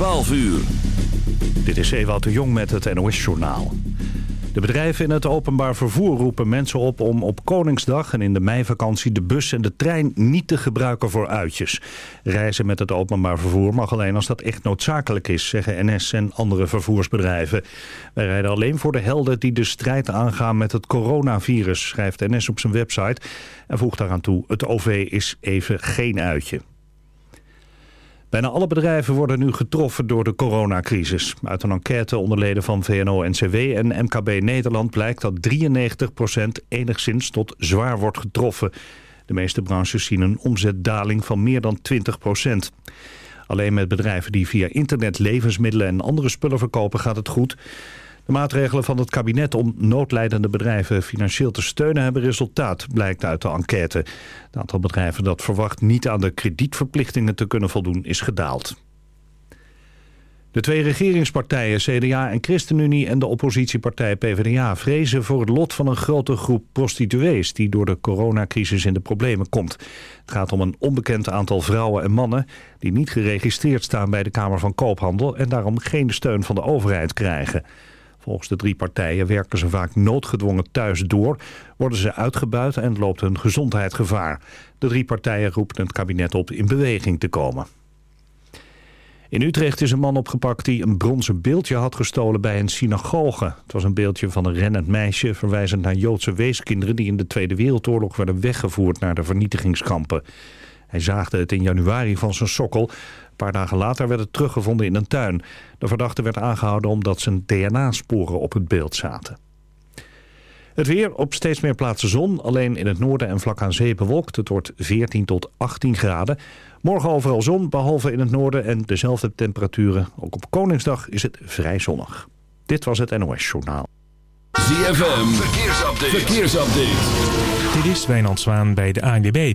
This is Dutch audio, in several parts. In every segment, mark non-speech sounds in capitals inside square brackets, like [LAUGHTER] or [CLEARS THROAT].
12 uur. Dit is Ewout de Jong met het NOS-journaal. De bedrijven in het openbaar vervoer roepen mensen op om op Koningsdag en in de meivakantie de bus en de trein niet te gebruiken voor uitjes. Reizen met het openbaar vervoer mag alleen als dat echt noodzakelijk is, zeggen NS en andere vervoersbedrijven. Wij rijden alleen voor de helden die de strijd aangaan met het coronavirus, schrijft NS op zijn website en voegt daaraan toe, het OV is even geen uitje. Bijna alle bedrijven worden nu getroffen door de coronacrisis. Uit een enquête onder leden van VNO-NCW en MKB Nederland blijkt dat 93% enigszins tot zwaar wordt getroffen. De meeste branches zien een omzetdaling van meer dan 20%. Alleen met bedrijven die via internet levensmiddelen en andere spullen verkopen gaat het goed. De maatregelen van het kabinet om noodlijdende bedrijven financieel te steunen hebben resultaat, blijkt uit de enquête. Het aantal bedrijven dat verwacht niet aan de kredietverplichtingen te kunnen voldoen is gedaald. De twee regeringspartijen CDA en ChristenUnie en de oppositiepartij PvdA vrezen voor het lot van een grote groep prostituees die door de coronacrisis in de problemen komt. Het gaat om een onbekend aantal vrouwen en mannen die niet geregistreerd staan bij de Kamer van Koophandel en daarom geen steun van de overheid krijgen. Volgens de drie partijen werken ze vaak noodgedwongen thuis door, worden ze uitgebuit en loopt hun gezondheid gevaar. De drie partijen roepen het kabinet op in beweging te komen. In Utrecht is een man opgepakt die een bronzen beeldje had gestolen bij een synagoge. Het was een beeldje van een rennend meisje verwijzend naar Joodse weeskinderen... die in de Tweede Wereldoorlog werden weggevoerd naar de vernietigingskampen. Hij zaagde het in januari van zijn sokkel paar dagen later werd het teruggevonden in een tuin. De verdachte werd aangehouden omdat zijn DNA-sporen op het beeld zaten. Het weer op steeds meer plaatsen zon. Alleen in het noorden en vlak aan zee bewolkt. Het wordt 14 tot 18 graden. Morgen overal zon, behalve in het noorden en dezelfde temperaturen. Ook op Koningsdag is het vrij zonnig. Dit was het NOS Journaal. ZFM, verkeersupdate. verkeersupdate. Dit is Wijnand Zwaan bij de ANWB.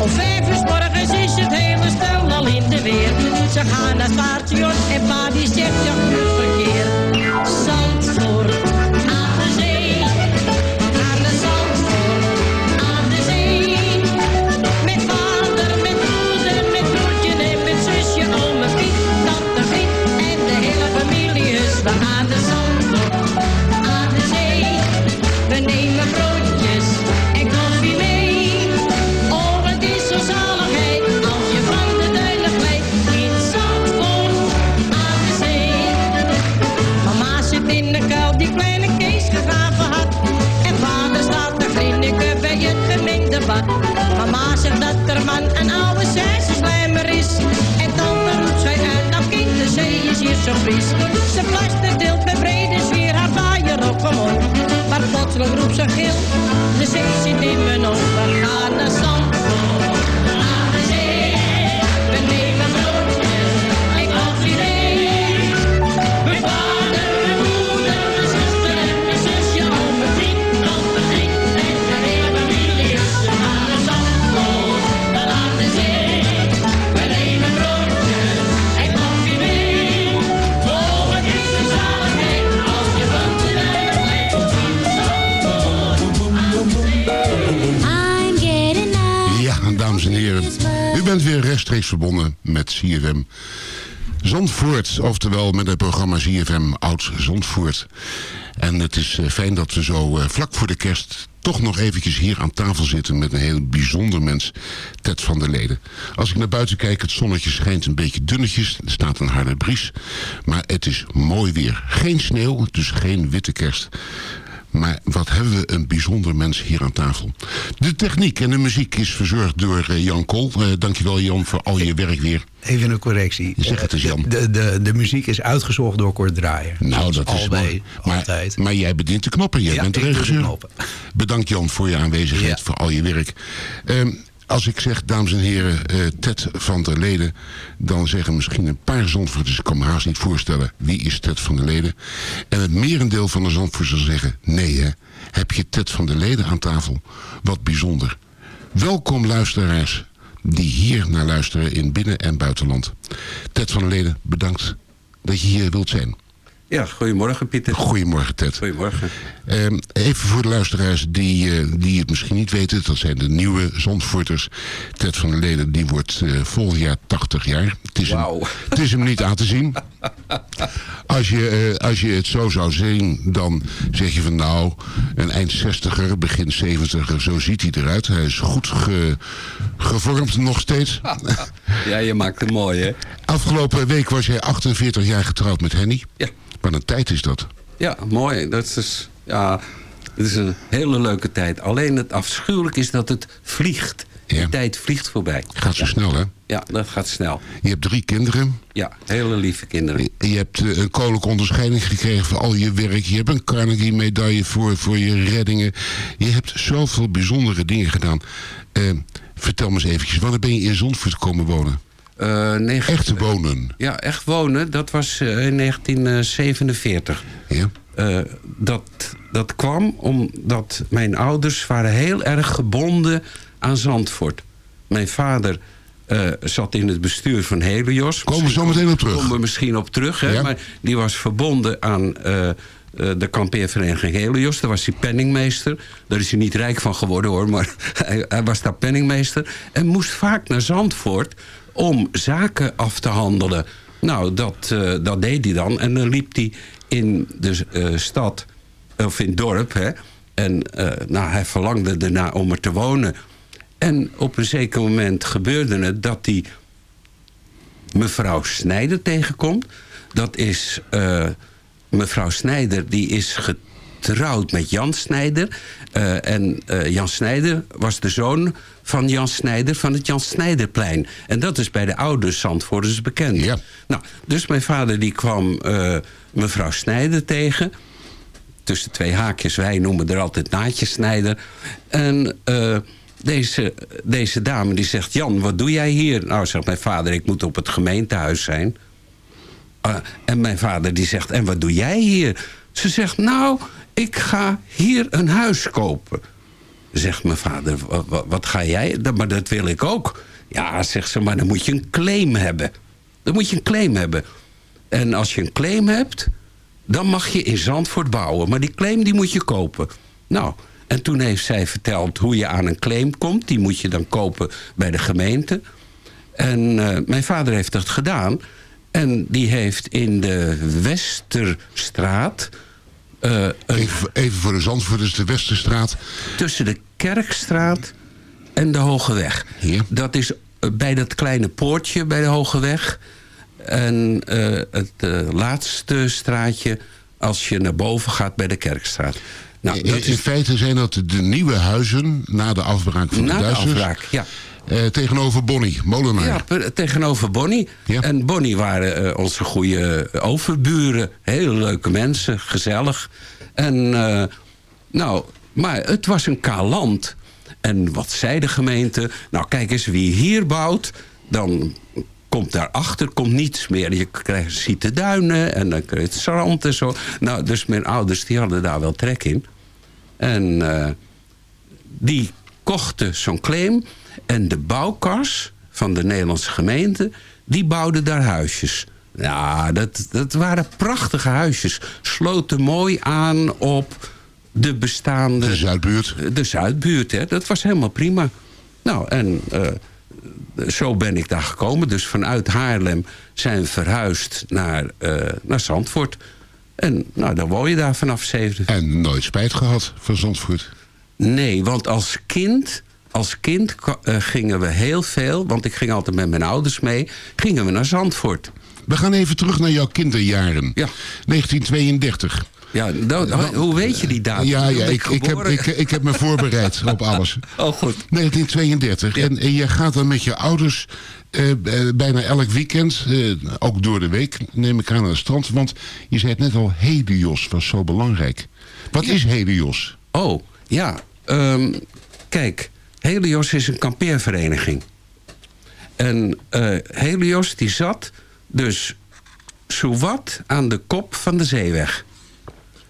Om vijf uur morgens is het hele stel al in de weer. Ze gaan naar paardje en pa die zegt ja, goed verkeer. Fris. Ze fluistert deelt met brede sfeer haar vaaier op omhoog. Maar plotseling roept ze gil, de zee zit in mijn ogen. We gaan naar zand. Bent weer rechtstreeks verbonden met CFM Zandvoort. Oftewel met het programma CFM Oud Zandvoort. En het is eh, fijn dat we zo eh, vlak voor de kerst toch nog eventjes hier aan tafel zitten met een heel bijzonder mens, Ted van der Leden. Als ik naar buiten kijk, het zonnetje schijnt een beetje dunnetjes. Er staat een harde bries. Maar het is mooi weer. Geen sneeuw, dus geen witte kerst. Maar wat hebben we een bijzonder mens hier aan tafel. De techniek en de muziek is verzorgd door eh, Jan Kool. Eh, dankjewel Jan voor al je werk weer. Even een correctie. Zeg het eens, Jan. De, de, de muziek is uitgezocht door Kort Draaier. Nou, dat is mooi. Maar, altijd. maar jij bedient de knoppen. Jij Ja, bent de regisseur. Bedankt Jan voor je aanwezigheid, Ja. voor al je werk. Ehm, als ik zeg, dames en heren, eh, Ted van der Leden... dan zeggen misschien een paar Zandvoorters... ik kan me haast niet voorstellen, wie is Ted van der Leden? En het merendeel van de Zandvoorters zal zeggen... nee hè, heb je Ted van der Leden aan tafel? Wat bijzonder. Welkom luisteraars die hier naar luisteren in binnen- en buitenland. Ted van der Leden, bedankt dat je hier wilt zijn. Ja, goedemorgen Pieter. Goedemorgen Ted. Goedemorgen. Ehm, even voor de luisteraars die, eh, die het misschien niet weten. Dat zijn de nieuwe Zandvoorters. Ted van der Leden die wordt eh, volgend jaar 80 jaar. Het is, hem, het is hem niet aan te zien. Als je, eh, als je het zo zou zien, dan zeg je van nou... een eind 60er, begin 70er, zo ziet hij eruit. Hij is goed ge- gevormd nog steeds. Ja, je maakt het mooi, hè? Afgelopen week was jij 48 jaar getrouwd met Henny. Ja. Wat een tijd is dat. Ja, mooi. Dat is, ja, het is een hele leuke tijd. Alleen het afschuwelijk is dat het vliegt. De tijd vliegt voorbij. Gaat zo snel, hè? Ja, dat gaat snel. Je hebt drie kinderen. Ja, hele lieve kinderen. Je hebt eh, een koninklijke onderscheiding gekregen voor al je werk. Je hebt een Carnegie-medaille voor, voor je reddingen. Je hebt zoveel bijzondere dingen gedaan. Eh, vertel me eens eventjes, wanneer ben je in Zandvoort komen wonen? Uh, Echt wonen? Ja, echt wonen. Dat was uh, in 1947. Ja. Uh, dat, dat kwam omdat mijn ouders waren heel erg gebonden aan Zandvoort. Mijn vader uh, zat in het bestuur van Helios. Komen we zo meteen op terug. Komen we misschien op terug. Hè? Ja. Maar die was verbonden aan de kampeervereniging Helios. Daar was hij penningmeester. Daar is hij niet rijk van geworden hoor. Maar [LAUGHS] hij, hij was daar penningmeester. En moest vaak naar Zandvoort om zaken af te handelen. Nou, dat, uh, dat deed hij dan. En dan liep hij in de uh, stad, of in het dorp. Hè? En uh, nou, hij verlangde erna om er te wonen. En op een zeker moment gebeurde het dat hij mevrouw Snijder tegenkomt. Dat is mevrouw Snijder, die is getrouwd met Jan Snijder. En Jan Snijder was de zoon van Jan Snijder van het Jan Snijderplein. En dat is bij de oude Zandvoorters bekend. Ja. Nou, dus mijn vader die kwam mevrouw Snijder tegen tussen twee haakjes. Wij noemen er altijd naadjes Snijder. En uh, deze, deze dame die zegt... Jan, wat doe jij hier? Nou, zegt mijn vader, ik moet op het gemeentehuis zijn. Uh, en mijn vader die zegt, en wat doe jij hier? Ze zegt, nou, ik ga hier een huis kopen. Zegt mijn vader, wat, ga jij? Maar dat wil ik ook. Ja, zegt ze, maar dan moet je een claim hebben. Dan moet je een claim hebben. En als je een claim hebt dan mag je in Zandvoort bouwen. Maar die claim die moet je kopen. Nou, en toen heeft zij verteld hoe je aan een claim komt. Die moet je dan kopen bij de gemeente. En uh, mijn vader heeft dat gedaan. En die heeft in de Westerstraat... Uh, even, even, voor de Zandvoorters, de Westerstraat. Tussen de Kerkstraat en de Hogeweg. Ja. Dat is bij dat kleine poortje bij de Hogeweg... En uh, het uh, laatste straatje als je naar boven gaat bij de Kerkstraat. Nou, in, dat in is feite zijn dat de nieuwe huizen na de afbraak van na de de Duitsers. afbraak, ja. Eh, tegenover Bonnie, Molenaar. Ja, tegenover Bonnie. En Bonnie waren eh, onze goede overburen. Hele leuke mensen, gezellig. En eh, nou, maar het was een kaal land. En wat zei de gemeente? Nou, kijk eens, wie hier bouwt, dan komt daarachter komt niets meer. Je krijgt, ziet de duinen en dan krijg je het strand en zo. Nou, dus mijn ouders die hadden daar wel trek in. En eh, die kochten zo'n claim. En de bouwkars van de Nederlandse gemeente... die bouwde daar huisjes. Ja, dat, dat waren prachtige huisjes. Sloten mooi aan op de bestaande... De Zuidbuurt. De Zuidbuurt, hè. Dat was helemaal prima. Nou, en eh, zo ben ik daar gekomen. Dus vanuit Haarlem zijn we verhuisd naar, eh, naar Zandvoort. En nou, dan woon je daar vanaf 7. En nooit spijt gehad van Zandvoort? Nee, want als kind, als kind eh, gingen we heel veel... want ik ging altijd met mijn ouders mee... gingen we naar Zandvoort. We gaan even terug naar jouw kinderjaren. Ja. 1932. Ja, nou, hoe weet je die datum? Ja, ja ik, ik, heb, ik, ik heb me voorbereid op alles. [LAUGHS] Oh, goed. 1932. En, en je gaat dan met je ouders eh, eh, bijna elk weekend, eh, ook door de week, neem ik aan naar het strand. Want je zei het net al, Helios was zo belangrijk. Wat is Helios? Oh, ja. ehm, kijk, Helios is een kampeervereniging. En eh, Helios die zat dus zowat aan de kop van de zeeweg.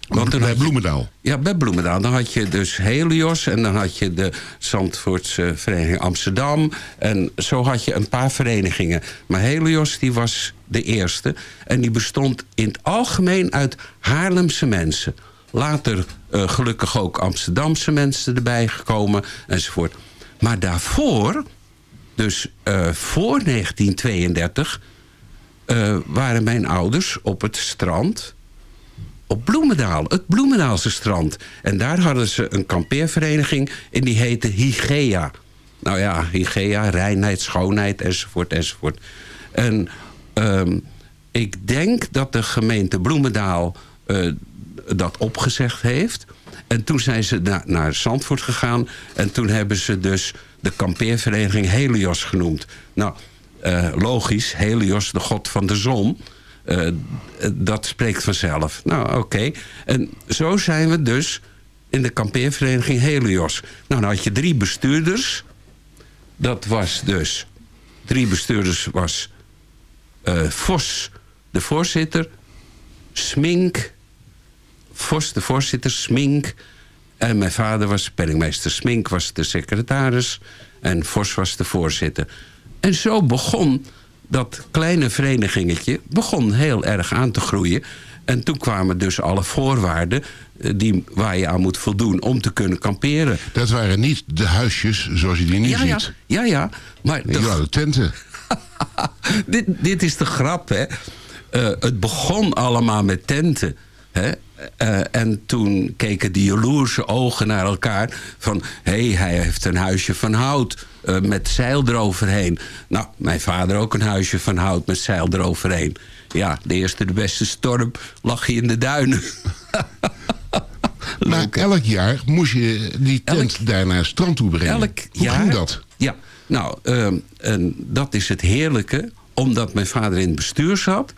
Want bij Bloemendaal? Ja, bij Bloemendaal. Dan had je dus Helios en dan had je de Zandvoortse Vereniging Amsterdam. En zo had je een paar verenigingen. Maar Helios die was de eerste. En die bestond in het algemeen uit Haarlemse mensen. Later eh, gelukkig ook Amsterdamse mensen erbij gekomen enzovoort. Maar daarvoor, dus eh, voor 1932, eh, waren mijn ouders op het strand op Bloemendaal, het Bloemendaalse strand. En daar hadden ze een kampeervereniging en die heette Hygea. Nou ja, Hygea, reinheid, schoonheid, enzovoort, enzovoort. En ehm, ik denk dat de gemeente Bloemendaal dat opgezegd heeft. En toen zijn ze na- naar Zandvoort gegaan. En toen hebben ze dus de kampeervereniging Helios genoemd. Nou, eh, logisch, Helios, de god van de zon... Eh, dat spreekt vanzelf. Nou, oké. En zo zijn we dus in de kampeervereniging Helios. Nou, dan had je drie bestuurders. Dat was dus... Drie bestuurders was... eh, Vos, de voorzitter. Smink. Vos, de voorzitter. Smink. En mijn vader was penningmeester. Smink was de secretaris. En Vos was de voorzitter. En zo begon dat kleine verenigingetje begon heel erg aan te groeien. En toen kwamen dus alle voorwaarden eh, die, waar je aan moet voldoen om te kunnen kamperen. Dat waren niet de huisjes zoals je die nu Ja, ziet. ja, ja. Maar de- ja, de tenten. [LAUGHS] dit, dit is de grap, hè. Eh, het begon allemaal met tenten. Hè? Eh, en toen keken die jaloerse ogen naar elkaar. Van, hé, hey, hij heeft een huisje van hout. eh, met zeil eroverheen. Nou, mijn vader ook een huisje van hout met zeil eroverheen. Ja, de eerste de beste storm lag hij in de duinen. [LAUGHS] Maar elk jaar moest je die tent daar naar het strand toe brengen. Elk Hoe jaar. ging dat? Ja, nou, ehm, en dat is het heerlijke. Omdat mijn vader in het bestuur zat...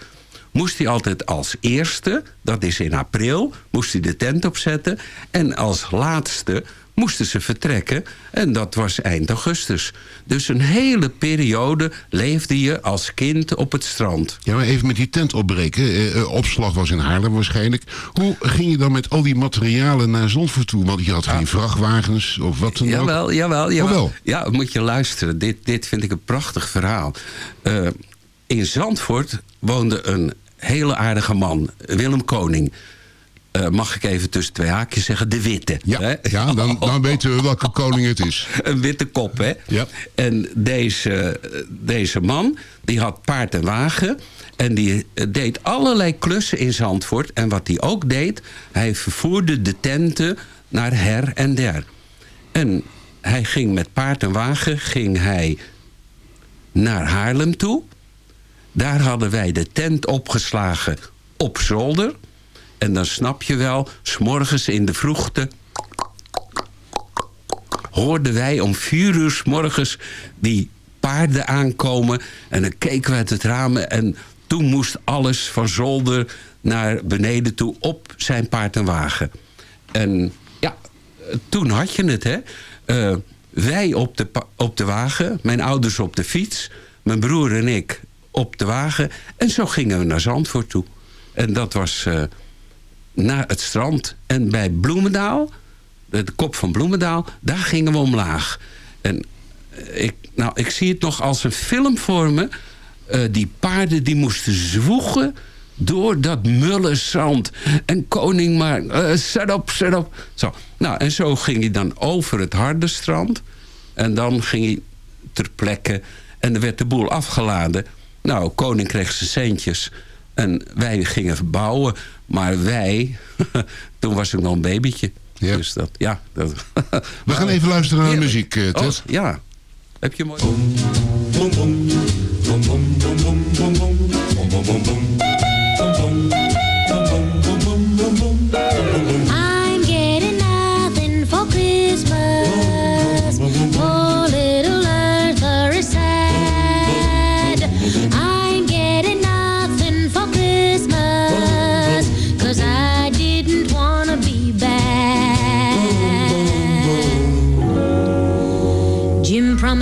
moest hij altijd als eerste, dat is in april... moest hij de tent opzetten. En als laatste moesten ze vertrekken. En dat was eind augustus. Dus een hele periode leefde je als kind op het strand. Ja, maar even met die tent opbreken. Eh, eh, opslag was in Haarlem waarschijnlijk. Hoe ging je dan met al die materialen naar Zandvoort toe? Want je had geen vrachtwagens of wat dan ook. Jawel, jawel, jawel. Oh, wel? Ja, moet je luisteren. Dit, dit vind ik een prachtig verhaal. Eh, in Zandvoort woonde een hele aardige man, Willem Koning. Eh, mag ik even tussen twee haakjes zeggen, de witte. Ja, ja dan, dan weten we welke koning het is. [LAUGHS] Een witte kop, hè? Ja. En deze, deze man, die had paard en wagen... en die eh, deed allerlei klussen in Zandvoort. En wat hij ook deed, hij vervoerde de tenten naar her en der. En hij ging met paard en wagen ging hij naar Haarlem toe. Daar hadden wij de tent opgeslagen op zolder. En dan snap je wel, s'morgens in de vroegte... hoorden wij om vier uur 's morgens die paarden aankomen. En dan keken we uit het raam en toen moest alles van zolder naar beneden toe op zijn paard en wagen. En ja, toen had je het, hè. Eh, wij op de, op de wagen, mijn ouders op de fiets... mijn broer en ik op de wagen. En zo gingen we naar Zandvoort toe. En dat was eh, naar het strand. En bij Bloemendaal, de, kop van Bloemendaal... daar gingen we omlaag. En eh, ik, nou, ik zie het nog als een film voor me. Eh, die paarden die moesten zwoegen door dat mulle zand. En koning maar, eh zet op, zet op. Zo. Nou, en zo ging hij dan over het harde strand. En dan ging hij ter plekke. En er werd de boel afgeladen. Nou, koning kreeg zijn centjes. En wij gingen verbouwen. Maar wij, [LAUGHS] toen was ik nog een babytje. Dus dat, ja. Dat, We gaan even luisteren naar de muziek, eh, Ted. Oh, ja. Heb je mooi...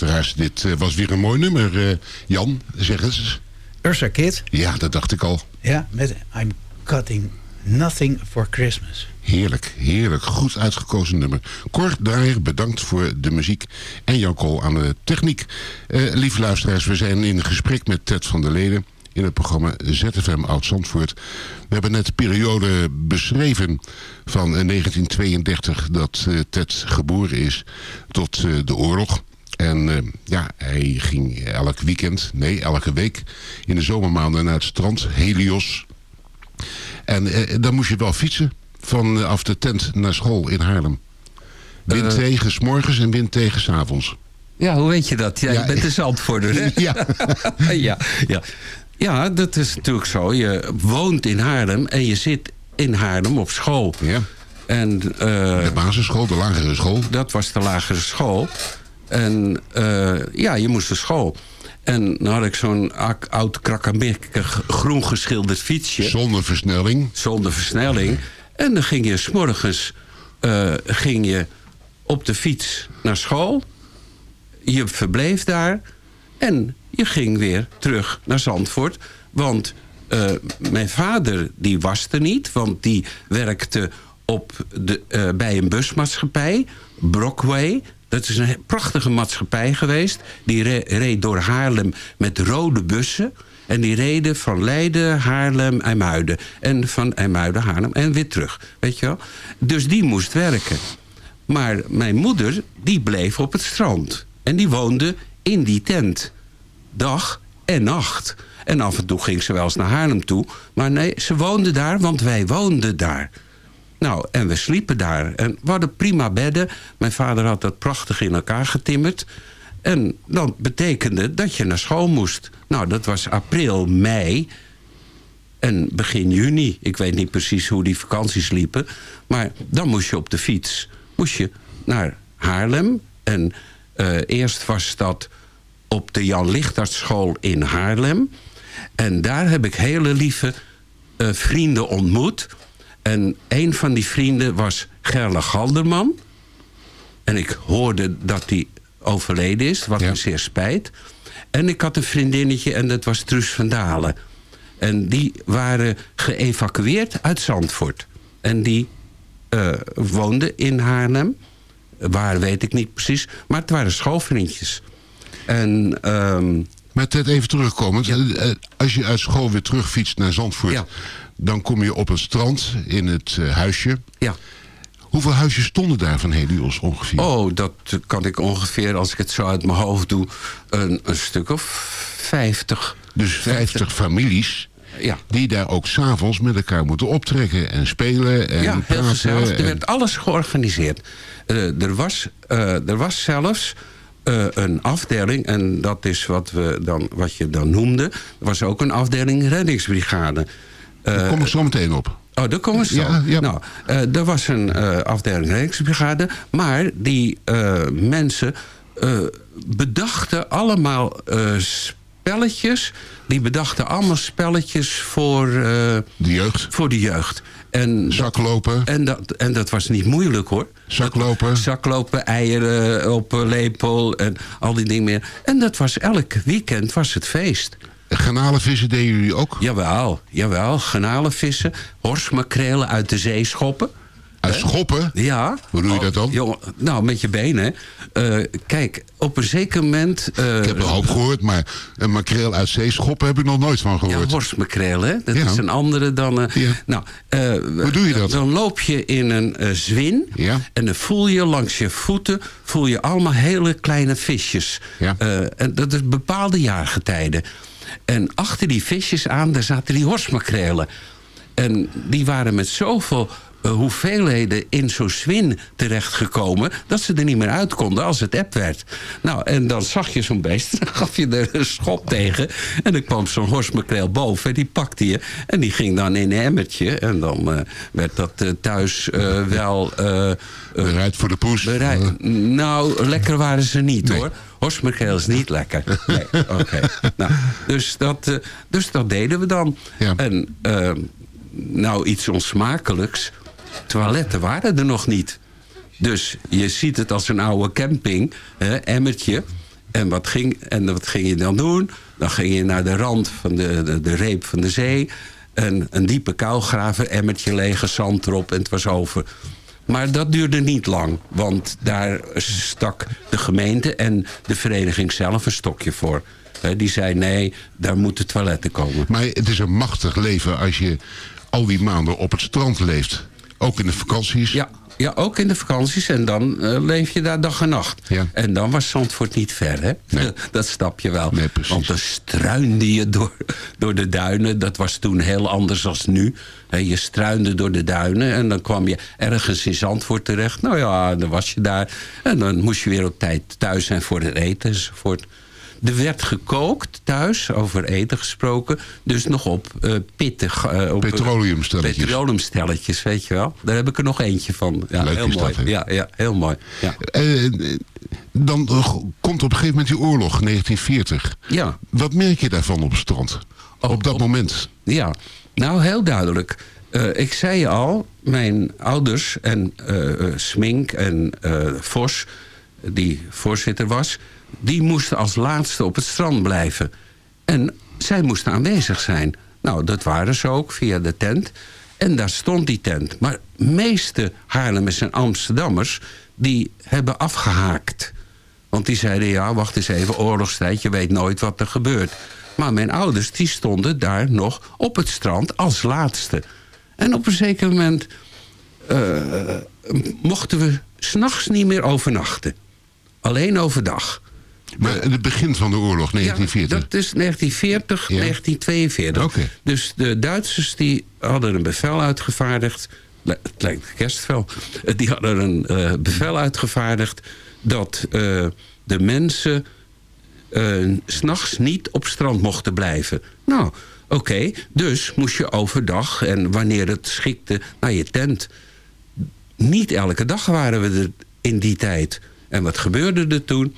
luisteraars, dit eh, was weer een mooi nummer. eh, Jan, zeg eens. Ursa Kid. Ja, dat dacht ik al. Ja, met I'm cutting nothing for Christmas. Heerlijk, heerlijk. Goed uitgekozen nummer. Cor Draaier, bedankt voor de muziek. En Jan Kool aan de techniek. Eh, lieve luisteraars, we zijn in gesprek met Ted van der Leden... in het programma ZFM Oud-Zandvoort. We hebben net de periode beschreven van eh, 1932... dat Ted geboren is tot de oorlog. En eh, ja, hij ging elk weekend, nee, elke week... in de zomermaanden naar het strand, Helios... En eh, dan moest je wel fietsen vanaf de tent naar school in Haarlem. Wind Eh. tegen 's morgens en wind tegen 's avonds. Ja, hoe weet je dat? Ja, Ja, je bent een Zandvoorter, hè? [LAUGHS] Ja. [LAUGHS] ja, ja. ja, dat is natuurlijk zo. Je woont in Haarlem en je zit in Haarlem op school. Ja. En, de basisschool, de lagere school. Dat was de lagere school. En eh, ja, je moest naar school. En dan had ik zo'n oud krakkemikkig groen geschilderd fietsje. Zonder versnelling. Zonder versnelling. En dan ging je s'morgens eh, ging je op de fiets naar school. Je verbleef daar. En je ging weer terug naar Zandvoort. Want eh, mijn vader die was er niet. Want die werkte op de, bij een busmaatschappij. Brockway. Dat is een prachtige maatschappij geweest. Die re- reed door Haarlem met rode bussen. En die reden van Leiden, Haarlem, IJmuiden. En van IJmuiden, Haarlem en weer terug. Weet je wel? Dus die moest werken. Maar mijn moeder, die bleef op het strand. En die woonde in die tent. Dag en nacht. En af en toe ging ze wel eens naar Haarlem toe. Maar nee, ze woonde daar, want wij woonden daar. Nou, en we sliepen daar. En we hadden prima bedden. Mijn vader had dat prachtig in elkaar getimmerd. En dat betekende dat je naar school moest. Nou, dat was april, mei en begin juni. Ik weet niet precies hoe die vakanties liepen. Maar dan moest je op de fiets moest je naar Haarlem. En eh, eerst was dat op de Jan Lichtartschool in Haarlem. En daar heb ik hele lieve eh, vrienden ontmoet. En een van die vrienden was Gerle Galderman. En ik hoorde dat hij overleden is, wat me zeer spijt. En ik had een vriendinnetje en dat was Truus van Dalen. En die waren geëvacueerd uit Zandvoort. En die eh, woonden in Haarlem. Waar weet ik niet precies. Maar het waren schoolvriendjes. En... ehm, Maar Ted, even terugkomend. Eh, Als je uit school weer terugfietst naar Zandvoort... dan kom je op een strand in het eh, huisje. Ja. Hoeveel huisjes stonden daar van Helios ongeveer? Oh, dat kan ik ongeveer, als ik het zo uit mijn hoofd doe... een, een stuk of vijftig. Dus 50 families ja. die daar ook s'avonds met elkaar moeten optrekken en spelen en ja, heel praten. gezellig. Er werd alles georganiseerd. Eh, er, was, eh, er was zelfs een afdeling, en dat is wat, we dan, wat je dan noemde... was ook een afdeling reddingsbrigade. Eh, Daar kom ik zo meteen op. Oh, daar komen zo. Ja, ja. Nou, eh, er was een eh, afdeling reddingsbrigade... maar die mensen bedachten allemaal spelletjes... die bedachten allemaal spelletjes voor... de jeugd? Voor de jeugd. En Zaklopen? En dat, en dat was niet moeilijk hoor. Zaklopen? Zaklopen, eieren op lepel en al die dingen meer. En dat was elk weekend was het feest. Garnalenvissen deden jullie ook? Jawel, jawel. Garnalenvissen, horsmakrelen uit de zee schoppen. Uit schoppen? Ja. Hoe doe je dat dan? Jongen, nou, met je benen. Eh, kijk, op een zeker moment... eh, Ik heb een hoop gehoord, maar een makreel uit zee schoppen heb ik nog nooit van Ja, gehoord. worstmakreel, hè? Dat Ja. is een andere dan... eh, nou, Hoe doe je dat? Dan loop je in een zwin. En dan voel je langs je voeten... voel je allemaal hele kleine visjes. Eh, en dat is bepaalde jaargetijden. En achter die visjes aan, daar zaten die horsmakrelen. En die waren met zoveel eh, hoeveelheden in zo'n zwin terechtgekomen... dat ze er niet meer uit konden als het eb werd. Nou, en dan zag je zo'n beest, [LAUGHS] dan gaf je er een schop tegen... en dan kwam zo'n horsmakreel boven en die pakte je... en die ging dan in een emmertje... en dan eh, werd dat eh, thuis wel... bereid voor de poes? Bereid, nou, lekker waren ze niet, hoor. Horsmakreel is niet lekker. [LAUGHS] Nee, oké. Nou, dus, dat, eh, dus dat deden we dan. En eh, nou, iets onsmakelijks. Toiletten waren er nog niet. Dus je ziet het als een oude camping, hè, emmertje. En wat, ging, en wat ging je dan doen? Dan ging je naar de rand van de, de, de reep van de zee. En een diepe kuil graven, emmertje lege zand erop en het was over. Maar dat duurde niet lang, want daar stak de gemeente en de vereniging zelf een stokje voor. Die zei nee, daar moeten toiletten komen. Maar het is een machtig leven als je al die maanden op het strand leeft. Ook in de vakanties. Ja, ja ook in de vakanties en dan eh, leef je daar dag en nacht. En dan was Zandvoort niet ver, hè? [LAUGHS] dat snap je wel. Want dan struinde je door, [LAUGHS] door de duinen. Dat was toen heel anders als nu. Je struinde door de duinen en dan kwam je ergens in Zandvoort terecht. Nou ja, dan was je daar. En dan moest je weer op tijd thuis zijn voor het eten enzovoort. Er werd gekookt thuis, over eten gesproken. Dus nog op eh pittig... eh, op, Petroleumstelletjes. Petroleumstelletjes, weet je wel. Daar heb ik er nog eentje van. Ja, Leuk heel is mooi. dat, ja, ja, heel mooi. Ja. Eh, dan komt op een gegeven moment die oorlog, 1940. Ja. Wat merk je daarvan op het strand? op dat moment? Ja, nou heel duidelijk. Ik zei je al, mijn ouders en eh, Smink en Vos, die voorzitter was... die moesten als laatste op het strand blijven. En zij moesten aanwezig zijn. Nou, dat waren ze ook via de tent. En daar stond die tent. Maar meeste Haarlemmers en Amsterdammers... die hebben afgehaakt. Want die zeiden, ja, wacht eens even, oorlogstijd... je weet nooit wat er gebeurt. Maar mijn ouders, die stonden daar nog op het strand als laatste. En op een zeker moment... Uh, mochten we s'nachts niet meer overnachten. Alleen overdag. Maar het begin van de oorlog, 1940? Ja, dat is 1940, 1942. Dus de Duitsers die hadden een bevel uitgevaardigd... Het lijkt kerstvel. Die hadden een uh, bevel uitgevaardigd... dat uh, de mensen uh, s'nachts niet op strand mochten blijven. Nou, oké. Okay, dus moest je overdag en wanneer het schikte naar je tent. Niet elke dag waren we er in die tijd. En wat gebeurde er toen?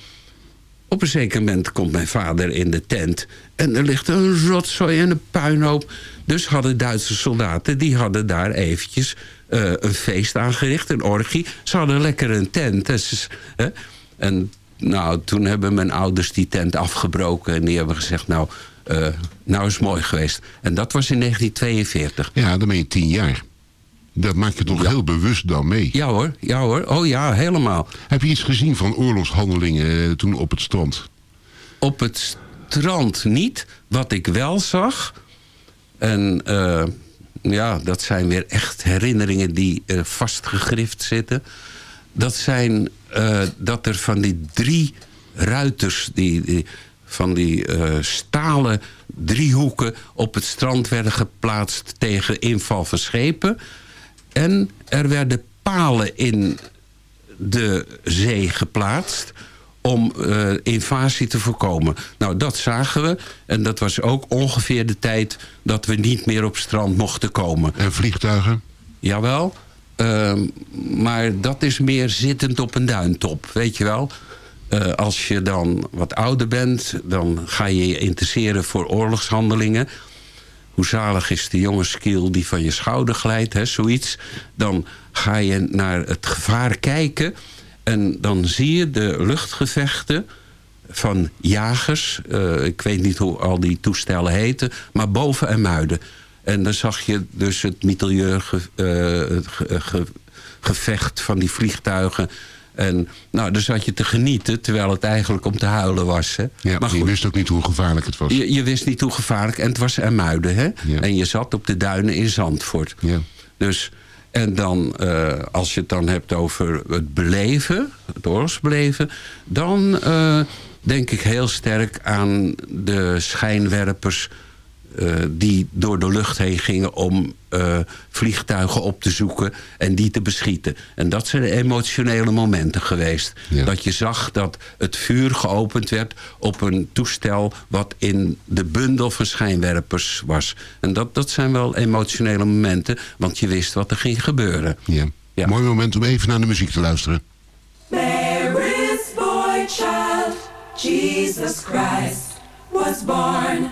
Op een zeker moment komt mijn vader in de tent... en er ligt een rotzooi en een puinhoop. Dus hadden Duitse soldaten, die hadden daar eventjes uh, een feest aangericht, een orgie. Ze hadden lekker een tent. Dus, hè? En nou, toen hebben mijn ouders die tent afgebroken... en die hebben gezegd, nou, uh, nou is mooi geweest. En dat was in 1942. Ja, dan ben je tien jaar. Dat maak je toch heel bewust dan mee? Ja hoor, ja hoor. Oh ja, helemaal. Heb je iets gezien van oorlogshandelingen eh, toen op het strand? Op het strand niet. Wat ik wel zag... En uh, ja, dat zijn weer echt herinneringen die uh, vastgegrift zitten. Dat zijn uh, dat er van die drie ruiters... die, die van die stalen driehoeken op het strand werden geplaatst tegen inval van schepen. En er werden palen in de zee geplaatst om uh, invasie te voorkomen. Nou, dat zagen we. En dat was ook ongeveer de tijd dat we niet meer op strand mochten komen. En vliegtuigen? Jawel. Uh, maar dat is meer zittend op een duintop, weet je wel. Uh, als je dan wat ouder bent, dan ga je je interesseren voor oorlogshandelingen hoe zalig is de jonge skill die van je schouder glijdt, hè, zoiets. Dan ga je naar het gevaar kijken en dan zie je de luchtgevechten van jagers. Uh, ik weet niet hoe al die toestellen heten, maar boven en muiden. En dan zag je dus het mitrailleurgevecht uh, van die vliegtuigen en nou, dan zat je te genieten, terwijl het eigenlijk om te huilen was. Hè? Ja, maar goed, je wist ook niet hoe gevaarlijk het was. Je, je wist niet hoe gevaarlijk, en het was Ermuiden. Hè? En je zat op de duinen in Zandvoort. Ja. Dus, en dan, uh, als je het dan hebt over het beleven, het oorlogsbeleven... dan uh, denk ik heel sterk aan de schijnwerpers die door de lucht heen gingen om uh, vliegtuigen op te zoeken en die te beschieten. En dat zijn emotionele momenten geweest. Ja. Dat je zag dat het vuur geopend werd op een toestel wat in de bundel van schijnwerpers was. En dat, dat zijn wel emotionele momenten, want je wist wat er ging gebeuren. Ja. Ja. Mooi moment om even naar de muziek te luisteren. Mary's boy child, Jesus Christ, was born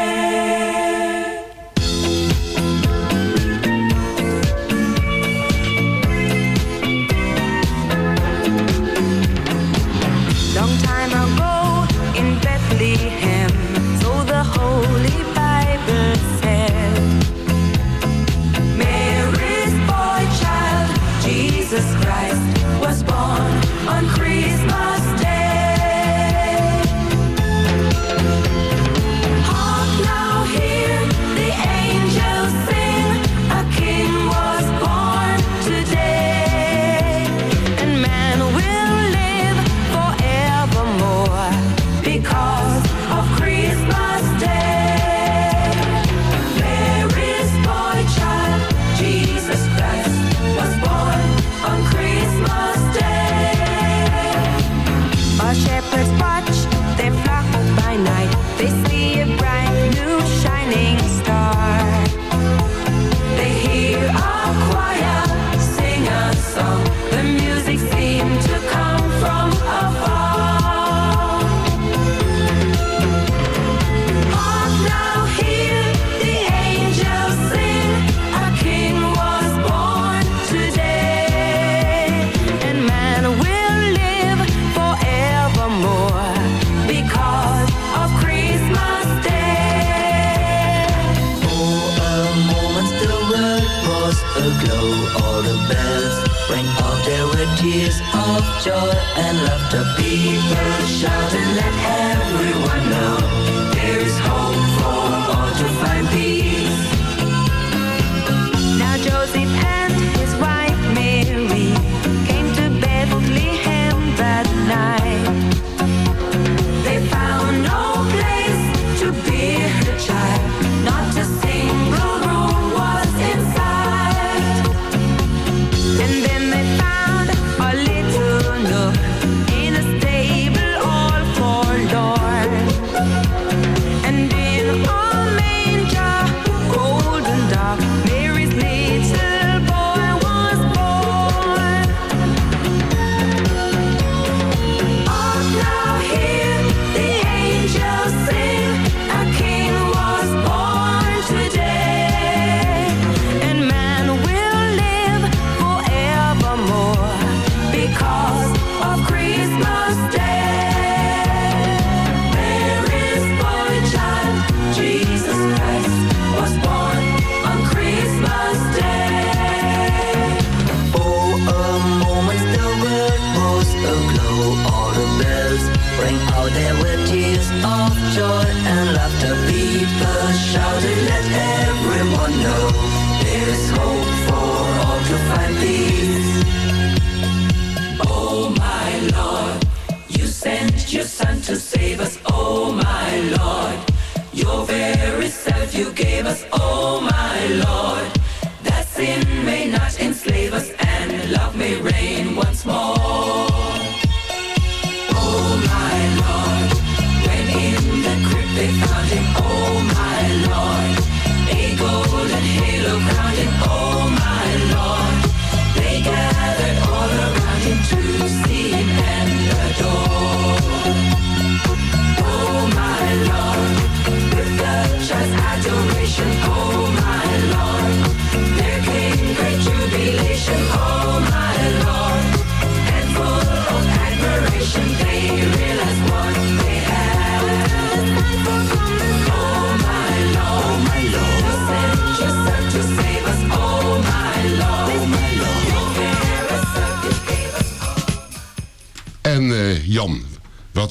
Joy and laughter. People shout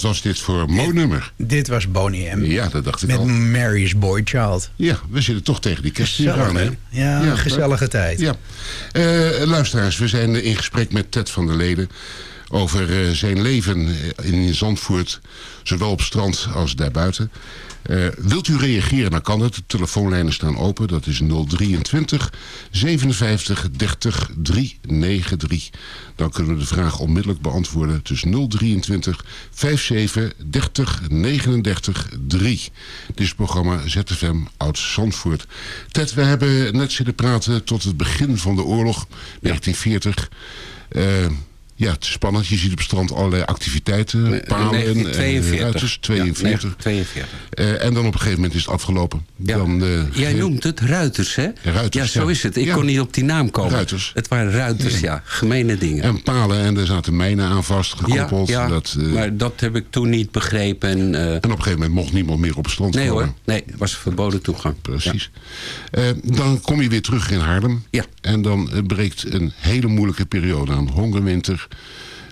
wat was dit voor mooi nummer? Dit was Boney M. Ja, dat dacht ik Met al. Mary's Boy Child. Ja, we zitten toch tegen die kerst hier aan, hè? Ja, een gezellige tijd. Ja. Eh, luisteraars, we zijn in gesprek met Ted van der Leden over eh, zijn leven in Zandvoort, zowel op strand als daarbuiten. Eh, wilt u reageren, dan kan het. De telefoonlijnen staan open. Dat is 023 57 30 393. Dan kunnen we de vraag onmiddellijk beantwoorden. Is 023 57 30 39 3. Dit is het programma ZFM Oud Zandvoort. Ted, we hebben net zitten praten tot het begin van de oorlog, 1940. Eh, ja, het is spannend. Je ziet op het strand allerlei activiteiten. Palen, 1942. en ruiters, 42. Ja, 42. Eh, en dan op een gegeven moment is het afgelopen. Dan, eh, Jij noemt het ruiters, hè? ruiters, ja, zo ja. is het. Ik kon niet op die naam komen. Ruiters. Het waren ruiters, ja. Gemene dingen. En palen en er zaten mijnen aan vastgekoppeld. Ja, dat, eh, maar dat heb ik toen niet begrepen. En, eh, en op een gegeven moment mocht niemand meer op het strand nee komen. hoor, nee, het was verboden toegang. Precies. Eh, dan kom je weer terug in Haarlem. Ja. En dan eh, breekt een hele moeilijke periode aan. Hongerwinter.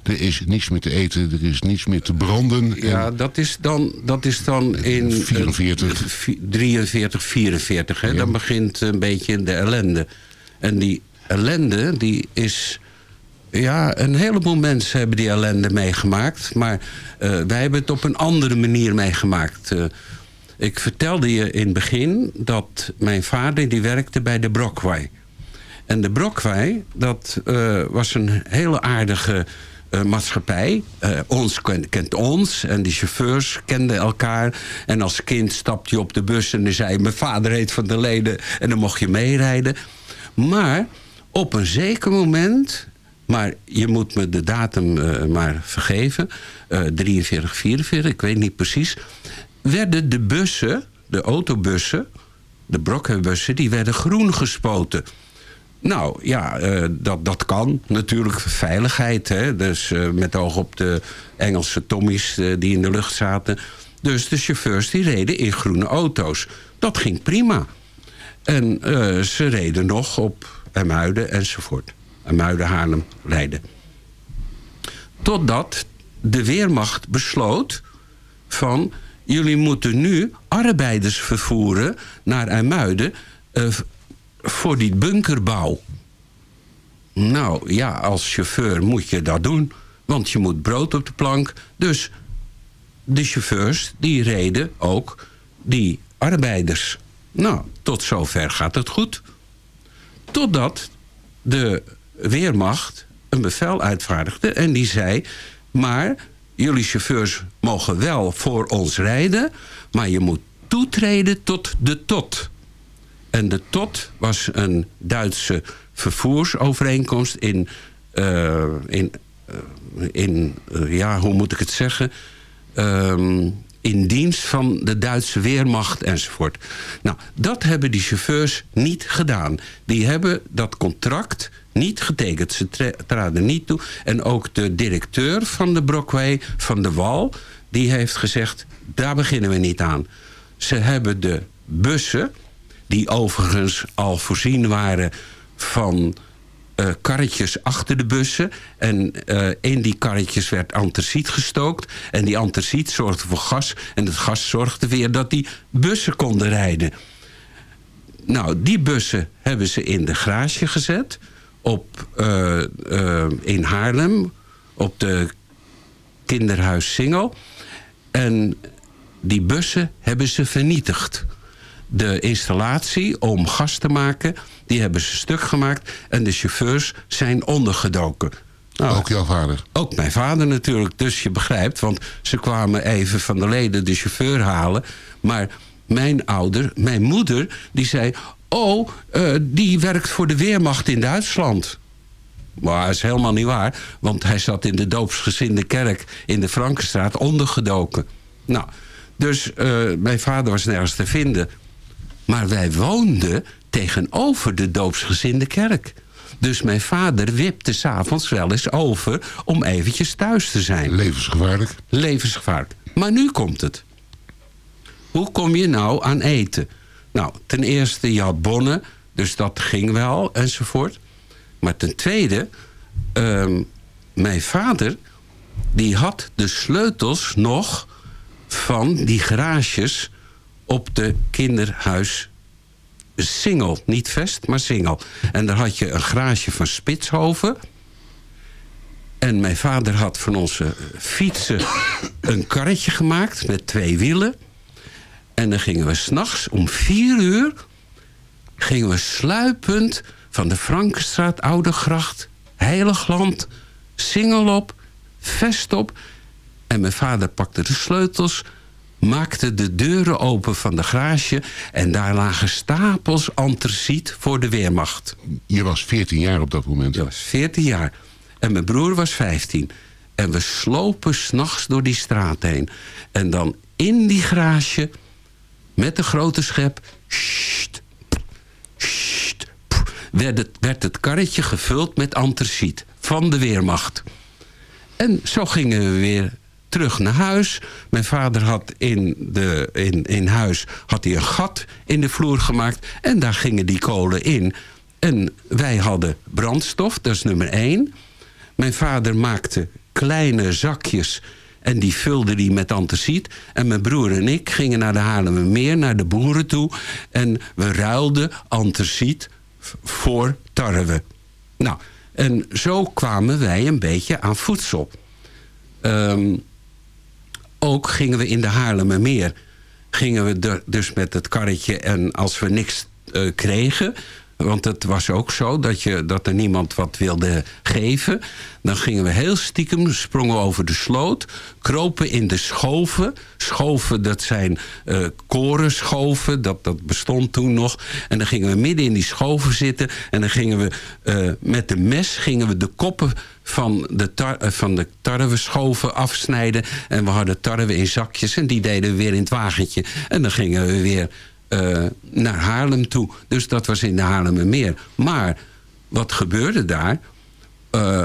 Er is niets meer te eten. Er is niets meer te branden. Ja, dat is dan, dat is dan in... 44. 43, 44. Hè? Dan begint een beetje de ellende. En die ellende, die is... Ja, een heleboel mensen hebben die ellende meegemaakt. Maar eh, wij hebben het op een andere manier meegemaakt. Eh, ik vertelde je in het begin dat mijn vader die werkte bij de Brockway. En de Brockway, dat eh, was een hele aardige eh, maatschappij. Eh, ons kent, kent ons en die chauffeurs kenden elkaar. En als kind stapte je op de bus en zei mijn vader heet Van der Leden en dan mocht je meerijden. Maar op een zeker moment... maar je moet me de datum maar vergeven... eh 43, 44, ik weet niet precies... werden de bussen, de autobussen... de Brockway-bussen, die werden groen gespoten... Nou ja, eh, dat, dat kan. Natuurlijk veiligheid. Hè? Dus eh, met oog op de Engelse Tommies eh, die in de lucht zaten. Dus de chauffeurs die reden in groene auto's. Dat ging prima. En ze reden nog op Emuiden enzovoort. Emuiden, Haarlem, Leiden. Totdat de Weermacht besloot van... jullie moeten nu arbeiders vervoeren naar IJmuiden... voor die bunkerbouw. Nou ja, als chauffeur moet je dat doen. Want je moet brood op de plank. Dus de chauffeurs die reden ook die arbeiders. Nou, tot zover gaat het goed. Totdat de Weermacht een bevel uitvaardigde en die zei... maar jullie chauffeurs mogen wel voor ons rijden... maar je moet toetreden tot de TOT. En de TOT was een Duitse vervoersovereenkomst in... eh, in, eh, in eh, ja, hoe moet ik het zeggen... Ehm, in dienst van de Duitse Weermacht enzovoort. Nou, dat hebben die chauffeurs niet gedaan. Die hebben dat contract niet getekend. Ze tra- traden niet toe. En ook de directeur van de Brockway, van de Wal... die heeft gezegd, daar beginnen we niet aan. Ze hebben de bussen, die overigens al voorzien waren van eh, karretjes achter de bussen. En eh, in die karretjes werd antraciet gestookt. En die antraciet zorgde voor gas. En het gas zorgde weer dat die bussen konden rijden. Nou, die bussen hebben ze in de garage gezet. Op, eh, in Haarlem. Op de kinderhuis Singel. En die bussen hebben ze vernietigd. De installatie om gas te maken, die hebben ze stuk gemaakt. En de chauffeurs zijn ondergedoken. Nou, Ook jouw vader? ook mijn vader natuurlijk. Dus je begrijpt, want ze kwamen even van de leden de chauffeur halen. Maar mijn ouder, mijn moeder, die zei... oh, eh, die werkt voor de Weermacht in Duitsland. Maar dat is helemaal niet waar. Want hij zat in de doopsgezinde kerk in de Frankenstraat ondergedoken. Nou, dus eh, mijn vader was nergens te vinden. Maar wij woonden tegenover de doopsgezinde kerk. Dus mijn vader wipte s'avonds wel eens over om eventjes thuis te zijn. Levensgevaarlijk. Levensgevaarlijk. Maar nu komt het. Hoe kom je nou aan eten? Nou, ten eerste, je had bonnen, dus dat ging wel, enzovoort. Maar ten tweede, ehm, mijn vader, die had de sleutels nog van die garages op de kinderhuis Singel. Niet Vest, maar Singel. En daar had je een garage van Spitshoven. En mijn vader had van onze fietsen een karretje gemaakt met twee wielen. En dan gingen we s'nachts om vier uur... gingen we sluipend van de Frankenstraat, Oude Gracht... Heiligland, Singel op, Vest op. En mijn vader pakte de sleutels maakte de deuren open van de garage... en daar lagen stapels antraciet voor de Weermacht. Je was 14 jaar op dat moment. Je was 14 jaar. En mijn broer was 15. En we slopen s'nachts door die straat heen. En dan in die garage, met de grote schep... sst, sst, werd, het, werd het karretje gevuld met antraciet van de Weermacht. En zo gingen we weer terug naar huis. Mijn vader had in, de, in, in huis had hij een gat in de vloer gemaakt. En daar gingen die kolen in. En wij hadden brandstof, dat is nummer één. Mijn vader maakte kleine zakjes en die vulde die met antraciet. En mijn broer en ik gingen naar de Haarlemmermeer, naar de boeren toe. En we ruilden antraciet v- voor tarwe. Nou, en zo kwamen wij een beetje aan voedsel. Ehm, ook gingen we in de Haarlemmermeer. Gingen we dus met het karretje en als we niks eh, kregen... want het was ook zo dat, je, dat er niemand wat wilde geven... dan gingen we heel stiekem, sprongen over de sloot... kropen in de schoven. Schoven, dat zijn eh korenschoven, dat, dat bestond toen nog. En dan gingen we midden in die schoven zitten... en dan gingen we eh, met de mes gingen we de koppen van de, tar eh, van de tarweschoven afsnijden. En we hadden tarwe in zakjes en die deden we weer in het wagentje. En dan gingen we weer eh, naar Haarlem toe. Dus dat was in de Haarlemmermeer. Maar wat gebeurde daar? Eh,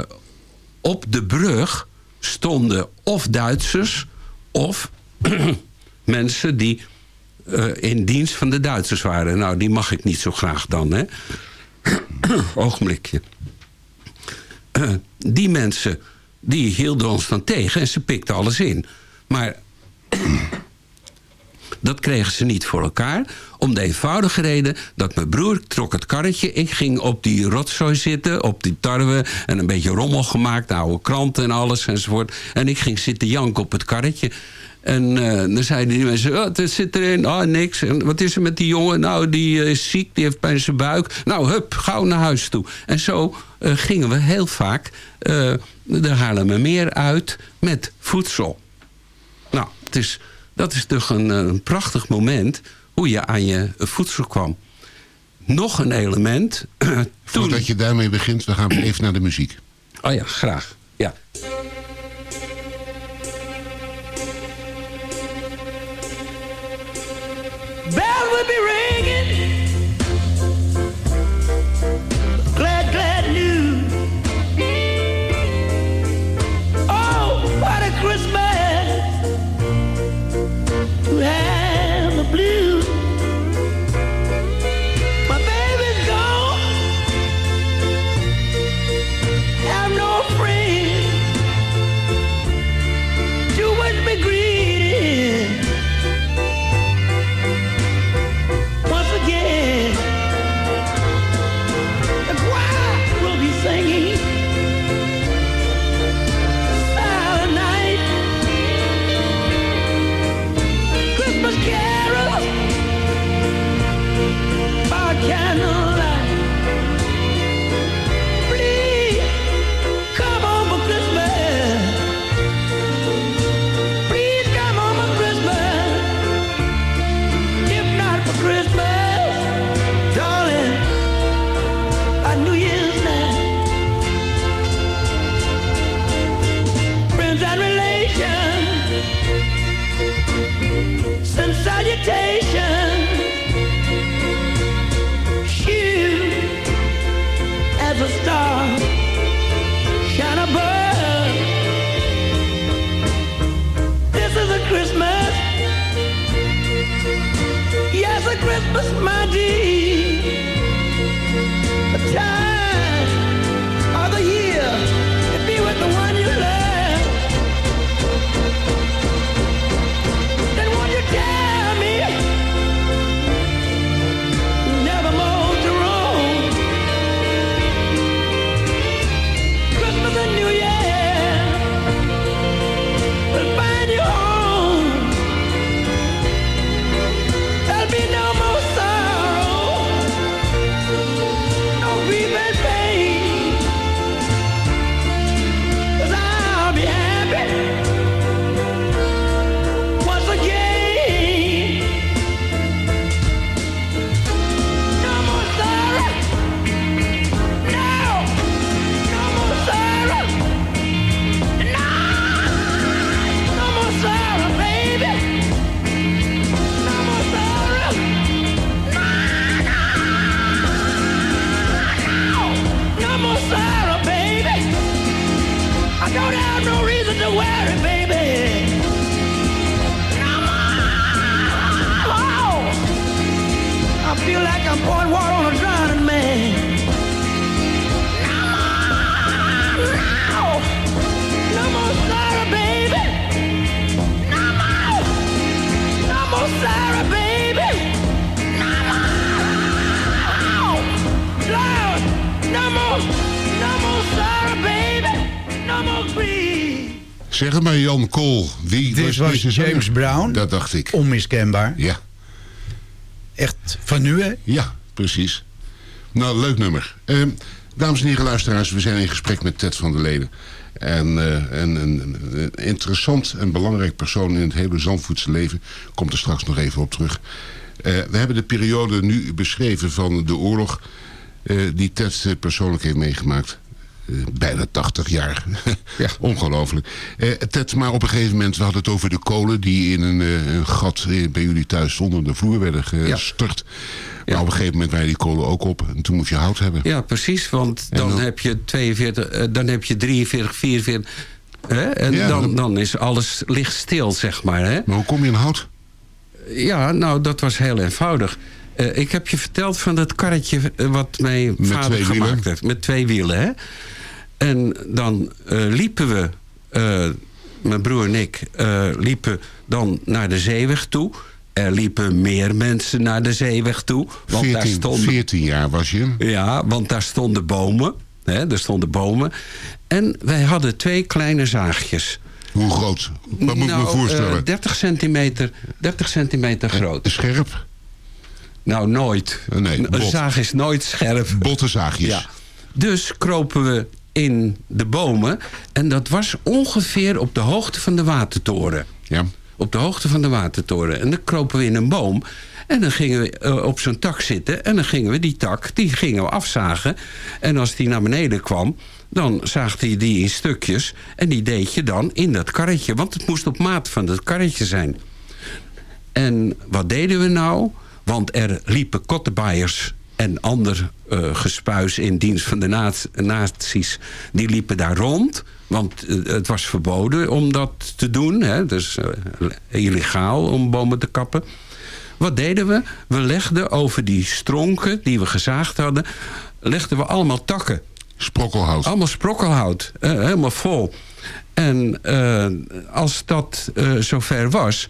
op de brug stonden of Duitsers of [CLEARS THROAT] mensen die in dienst van de Duitsers waren. Nou, die mag ik niet zo graag dan, hè? [CLEARS THROAT] Ogenblikje. [CLEARS THROAT] Die mensen die hielden ons dan tegen en ze pikten alles in. Maar [CLEARS THROAT] dat kregen ze niet voor elkaar. Om de eenvoudige reden dat mijn broer trok het karretje. Ik ging op die rotzooi zitten, op die tarwe. En een beetje rommel gemaakt, oude kranten en alles enzovoort. En ik ging zitten janken op het karretje. En eh, dan zeiden die mensen, oh, het zit erin, oh niks. En wat is er met die jongen? Nou, die eh, is ziek, die heeft pijn in zijn buik. Nou, hup, gauw naar huis toe. En zo eh, gingen we heel vaak eh de Haarlemmermeer uit met voedsel. Nou, het is, dat is toch een, een prachtig moment hoe je aan je voedsel kwam. Nog een element. [CLEARS THROAT] Voordat je daarmee begint, we gaan even naar de muziek. Oh ja, graag. Ja. Be ringing. Christmas, my dear. A time Zeg het maar, Jan Kool. Wie Dit was? James Brown. Dat dacht ik. Onmiskenbaar. Ja. Echt van nu, hè? Ja, precies. Nou, leuk nummer. Ehm, dames en heren luisteraars, we zijn in gesprek met Ted van der Leden. En eh, een, een, een interessant en belangrijk persoon in het hele Zandvoetse leven. Komt er straks nog even op terug. Eh, we hebben de periode nu beschreven van de oorlog... eh, die Ted persoonlijk heeft meegemaakt. Eh, bijna 80 jaar. [LAUGHS] ja. Ongelooflijk. Eh, Ted, maar op een gegeven moment, we hadden het over de kolen... die in een, eh, gat bij jullie thuis onder de vloer werden gestort. Maar op een gegeven moment waren die kolen ook op. En toen moest je hout hebben. Ja, precies. Want dan, dan? heb je 42, eh, dan heb je 43, 44. Hè? En Ja, dan- dan is alles licht stil, zeg maar. Hè? Maar hoe kom je aan hout? Ja, nou, dat was heel eenvoudig. Eh, ik heb je verteld van dat karretje eh, wat mijn vader twee wielen? gemaakt heeft. Met twee wielen, hè? En dan eh, liepen we, mijn broer en ik, liepen dan naar de zeeweg toe. Er liepen meer mensen naar de zeeweg toe. Want daar 14, stonden 14 jaar was je. ja, want daar stonden bomen. Hè, er stonden bomen. En wij hadden twee kleine zaagjes. Hoe groot? Wat moet ik me Nou, voorstellen? eh, 30 centimeter, 30 centimeter groot. Scherp? Nou, nooit. nee, een bot. zaag is nooit scherp. Botte zaagjes. Ja. Dus kropen we in de bomen. En dat was ongeveer op de hoogte van de watertoren. Ja. Op de hoogte van de watertoren. En dan kropen we in een boom. En dan gingen we eh, op zo'n tak zitten. En dan gingen we die tak, die gingen we afzagen. En als die naar beneden kwam, dan zaagde je die in stukjes. En die deed je dan in dat karretje. Want het moest op maat van het karretje zijn. En wat deden we nou? Want er liepen kottenbaaiers en ander eh, gespuis in dienst van de nazi- nazi's... die liepen daar rond. Want eh, het was verboden om dat te doen. Hè? Dus eh, illegaal om bomen te kappen. Wat deden we? We legden over die stronken die we gezaagd hadden... legden we allemaal takken. Sprokkelhout. Allemaal sprokkelhout. helemaal vol. En als dat zover was...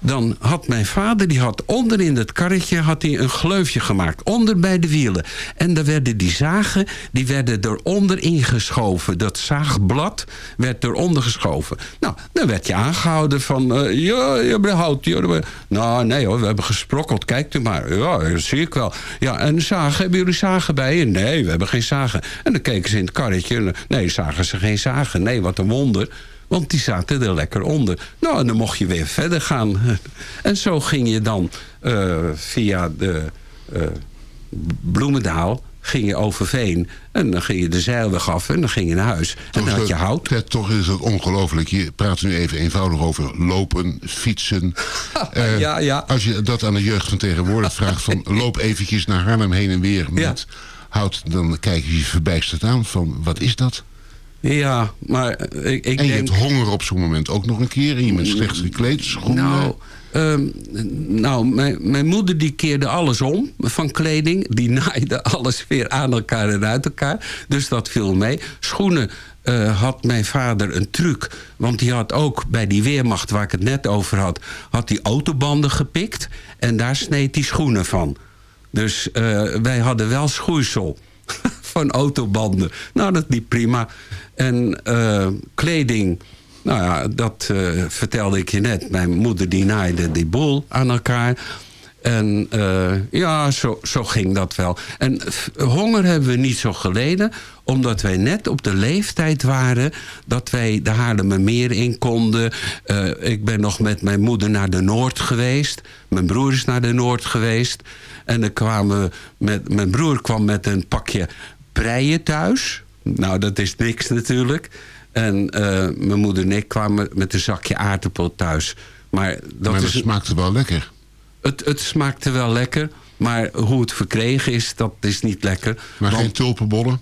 dan had mijn vader, die had onder in het karretje... had hij een gleufje gemaakt, onder bij de wielen. En daar werden die zagen, die werden eronder ingeschoven. Dat zaagblad werd eronder geschoven. Nou, dan werd je aangehouden van... eh, ja, je hebt hout. Nou, nee hoor, we hebben gesprokkeld. Kijkt u maar. Ja, dat zie ik wel. Ja, en zagen, hebben jullie zagen bij je? Nee, we hebben geen zagen. En dan keken ze in het karretje. Nee, zagen ze geen zagen. Nee, wat een wonder. Want die zaten er lekker onder. Nou, en dan mocht je weer verder gaan. [LAUGHS] En zo ging je dan eh, via de eh, Bloemendaal... ging je over Veen. En dan ging je de zeilweg af en dan ging je naar huis. En dan had je hout. Ted, toch is het ongelooflijk. Je praat nu even eenvoudig over lopen, fietsen. [LAUGHS] Eh, Ja, ja. Als je dat aan de jeugd van tegenwoordig vraagt... van [LAUGHS] loop eventjes naar Haarlem heen en weer met hout... dan kijken je verbijsterd aan van wat is dat? Ja, maar eh, ik, ik en je denk... hebt honger op zo'n moment ook nog een keer. En je bent slecht gekleed, schoenen. Nou, ehm, nou mijn, mijn moeder die keerde alles om van kleding. Die naaide alles weer aan elkaar en uit elkaar. Dus dat viel mee. Schoenen eh, had mijn vader een truc. Want die had ook bij die weermacht waar ik het net over had... had hij autobanden gepikt. En daar sneed hij schoenen van. Dus eh, wij hadden wel schoeisel [LAUGHS] van autobanden. Nou, dat liep prima. En eh, kleding... Nou ja, dat eh, vertelde ik je net. Mijn moeder die naaide die boel aan elkaar. En eh, ja, zo, zo ging dat wel. En honger hebben we niet zo geleden... omdat wij net op de leeftijd waren... dat wij de Haarlemmermeer in konden. Ik ben nog met mijn moeder naar de Noord geweest. Mijn broer is naar de Noord geweest. En dan kwamen met, mijn broer kwam met een pakje preien thuis. Nou, dat is niks natuurlijk. En eh, mijn moeder en ik kwamen met een zakje aardappel thuis. Maar dat, maar is, dat smaakte wel lekker. het, het smaakte wel lekker. Maar hoe het verkregen is, dat is niet lekker. Maar Want geen tulpenbollen?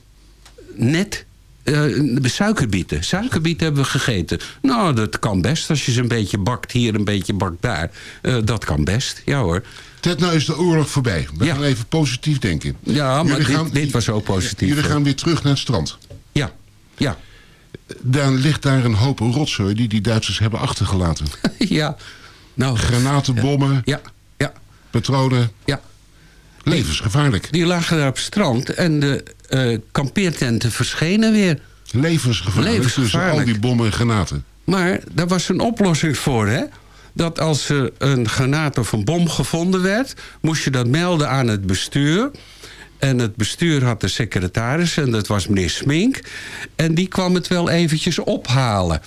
net eh, suikerbieten. Suikerbieten hebben we gegeten. Nou, dat kan best. Als je ze een beetje bakt hier, een beetje bakt daar. Eh, dat kan best, ja hoor. Ted, nou is de oorlog voorbij. We gaan even positief denken. Ja, maar dit, dit was ook positief. Jullie gaan weer terug naar het strand. Ja, ja. Dan ligt daar een hoop rotzooi die die Duitsers hebben achtergelaten. [LAUGHS] ja. Nou, Granatenbommen, ja, ja. patronen. Ja. Levensgevaarlijk. Die lagen daar op het strand en de eh, kampeertenten verschenen weer. Levensgevaarlijk, Levensgevaarlijk. tussen al die bommen en granaten. Maar daar was een oplossing voor, hè? Dat als er een granaat of een bom gevonden werd... moest je dat melden aan het bestuur. En het bestuur had de secretaris, en dat was meneer Smink. En die kwam het wel eventjes ophalen.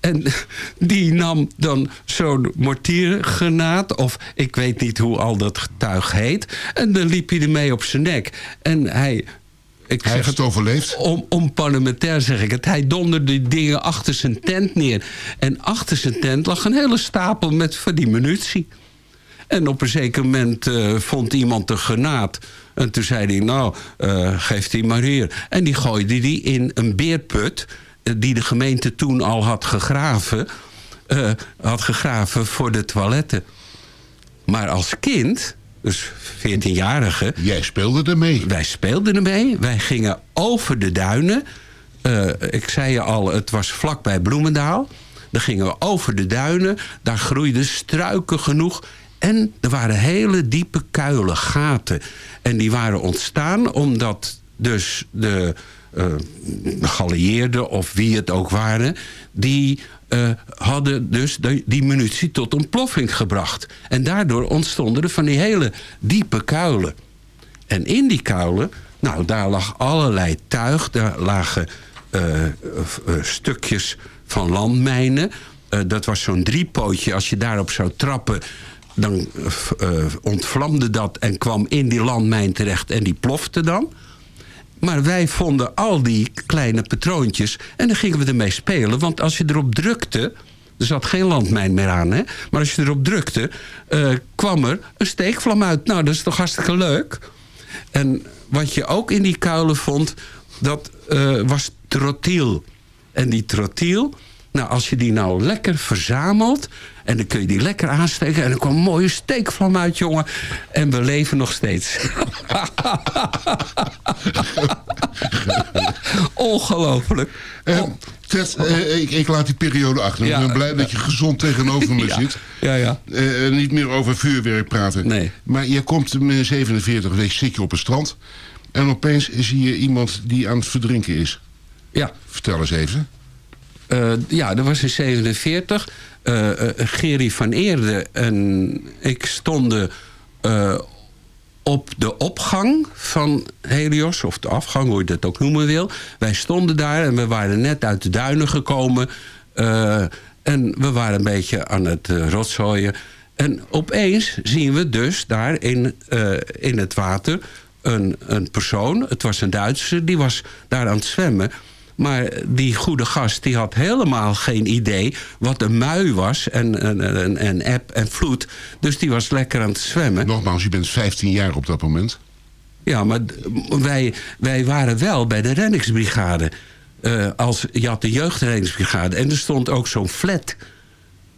En [LAUGHS] die nam dan zo'n mortiergranaat... of ik weet niet hoe al dat getuig heet... en dan liep hij ermee op zijn nek. En hij... Ik Hij zeg heeft het overleefd. om, om parlementair zeg ik het. Hij donderde dingen achter zijn tent neer. En achter zijn tent lag een hele stapel met van die munitie. En op een zeker moment eh, vond iemand een granaat. En toen zei hij, nou, eh geef die maar hier. En die gooide die in een beerput... eh, die de gemeente toen al had gegraven... had gegraven voor de toiletten. Maar als kind, dus 14-jarige... Jij speelde ermee. Wij speelden ermee. Wij gingen over de duinen eh, ik zei je al, het was vlakbij Bloemendaal. Dan gingen we over de duinen. Daar groeiden struiken genoeg. En er waren hele diepe kuilen, gaten. En die waren ontstaan omdat dus de uh, geallieerden of wie het ook waren... die uh, hadden dus die, munitie tot ontploffing gebracht. En daardoor ontstonden er van die hele diepe kuilen. En in die kuilen, nou, daar lag allerlei tuig. Daar lagen uh, stukjes van landmijnen. dat was zo'n driepootje. Als je daarop zou trappen, dan ontvlamde dat... en kwam in die landmijn terecht en die plofte dan... Maar wij vonden al die kleine patroontjes en dan gingen we ermee spelen. Want als je erop drukte, er zat geen landmijn meer aan, hè? maar als je erop drukte, uh, kwam er een steekvlam uit. Nou, dat is toch hartstikke leuk? En wat je ook in die kuilen vond, dat uh, was trotiel. En die trotiel, nou, als je die nou lekker verzamelt... en dan kun je die lekker aansteken... en er kwam een mooie steekvlam uit, jongen. En we leven nog steeds. [LAUGHS] Ongelooflijk. Uh, Ted, uh, ik, ik, laat die periode achter. Ja. Ik ben blij dat je gezond tegenover me [LAUGHS] ja. zit. Ja, ja. Uh, niet meer over vuurwerk praten. Nee. Maar je komt met 47 week zit je op het strand... en opeens zie je iemand die aan het verdrinken is. Ja. Vertel eens even. Uh, ja, dat was in 47. Uh, Gerry van Eerde en ik stonden op de opgang van Helios, of de afgang, hoe je dat ook noemen wil. Wij stonden daar en we waren net uit de duinen gekomen. en we waren een beetje aan het rotzooien. En opeens zien we dus daar in, in het water een, een persoon. Het was een Duitser, die was daar aan het zwemmen. Maar die goede gast die had helemaal geen idee wat een mui was. En, en, en, en eb en vloed. Dus die was lekker aan het zwemmen. Nogmaals, je bent 15 jaar op dat moment. Ja, maar wij, wij waren wel bij de reddingsbrigade. Uh, als, je had de jeugdreddingsbrigade. En er stond ook zo'n flat.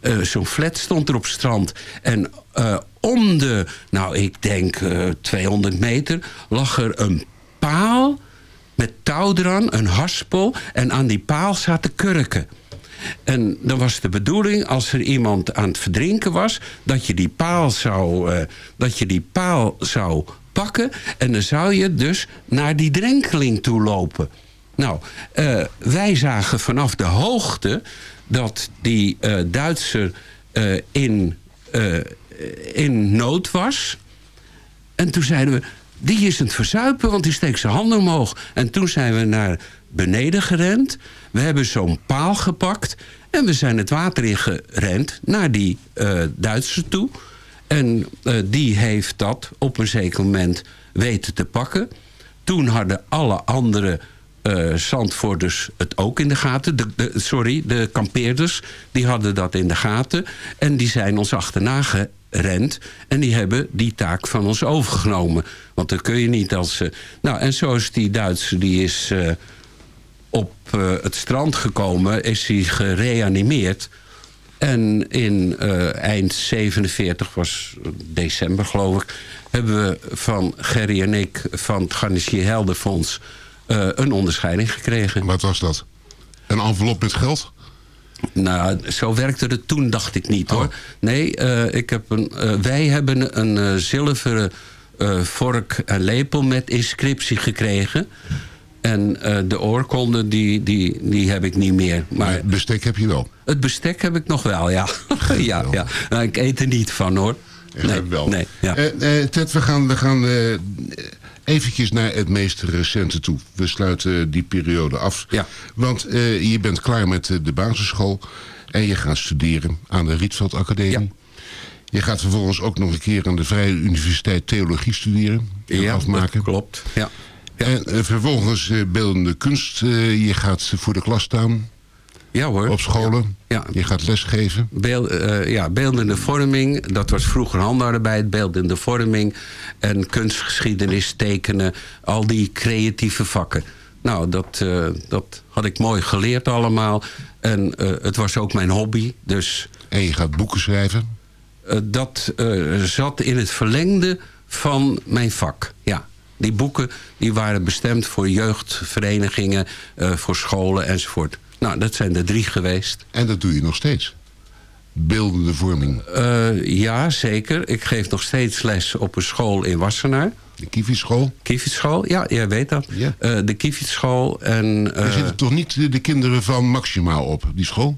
Uh, zo'n flat stond er op het strand. En uh, om de, nou ik denk 200 meter, lag er een paal met touw eraan, een haspel. En aan die paal zaten kurken. En dan was de bedoeling, als er iemand aan het verdrinken was... dat je die paal zou, uh, dat je die paal zou pakken... en dan zou je dus naar die drenkeling toe lopen. Nou, uh, wij zagen vanaf de hoogte dat die uh, Duitser in, in nood was. En toen zeiden we die is aan het verzuipen, want die steekt zijn handen omhoog. En toen zijn we naar beneden gerend. We hebben zo'n paal gepakt. En we zijn het water in gerend naar die uh, Duitser toe. En uh, die heeft dat op een zeker moment weten te pakken. Toen hadden alle andere uh, het ook in de gaten. De, sorry, de kampeerders, die hadden dat in de gaten. En die zijn ons achterna gerend. En die hebben die taak van ons overgenomen. Want dan kun je niet als... Uh, nou, en zo is die Duitser, die is uh, op het strand gekomen. Is hij gereanimeerd. En in eind 47, was december geloof ik... hebben we van Gerry en ik van het Garnissier Heldenfonds een onderscheiding gekregen. Wat was dat? Een envelop met geld? Nou, zo werkte het toen, dacht ik niet, hoor. Oh. Nee, uh, ik heb een, uh, wij hebben een zilveren vork en lepel met inscriptie gekregen. En de oorkonde, die, die, die heb ik niet meer. Maar het bestek heb je wel? Het bestek heb ik nog wel, ja. [LAUGHS] ja, ja. Nou, ik eet er niet van, hoor. Nee, wel. Nee, ja. Ted, we gaan... We gaan eventjes naar het meest recente toe. We sluiten die periode af. Ja. Want uh, je bent klaar met uh, de basisschool en je gaat studeren aan de Rietveld Academie. Ja. Je gaat vervolgens ook nog een keer aan de Vrije Universiteit Theologie studeren. En ja, afmaken. dat klopt. Ja. ja. En uh, vervolgens beeldende kunst. je gaat voor de klas staan. Ja hoor. Op scholen. Ja. Je gaat lesgeven. Beeld, uh, ja, beeldende vorming. Dat was vroeger handarbeid. Beeldende vorming. En kunstgeschiedenis, tekenen. Al die creatieve vakken. Nou, dat, uh, dat had ik mooi geleerd allemaal. En uh, het was ook mijn hobby. Dus, en je gaat boeken schrijven? dat zat in het verlengde van mijn vak. Ja. Die boeken die waren bestemd voor jeugdverenigingen, eh, voor scholen enzovoort. Nou, dat zijn er drie geweest. En dat doe je nog steeds? Beeldende vorming? Eh, ja, zeker. Ik geef nog steeds les op een school in Wassenaar. De Kievitschool? Kievitschool, ja, jij weet dat. Ja. Eh, de Kievitschool en... Er eh, zitten toch niet de- de kinderen van Maxima op, die school?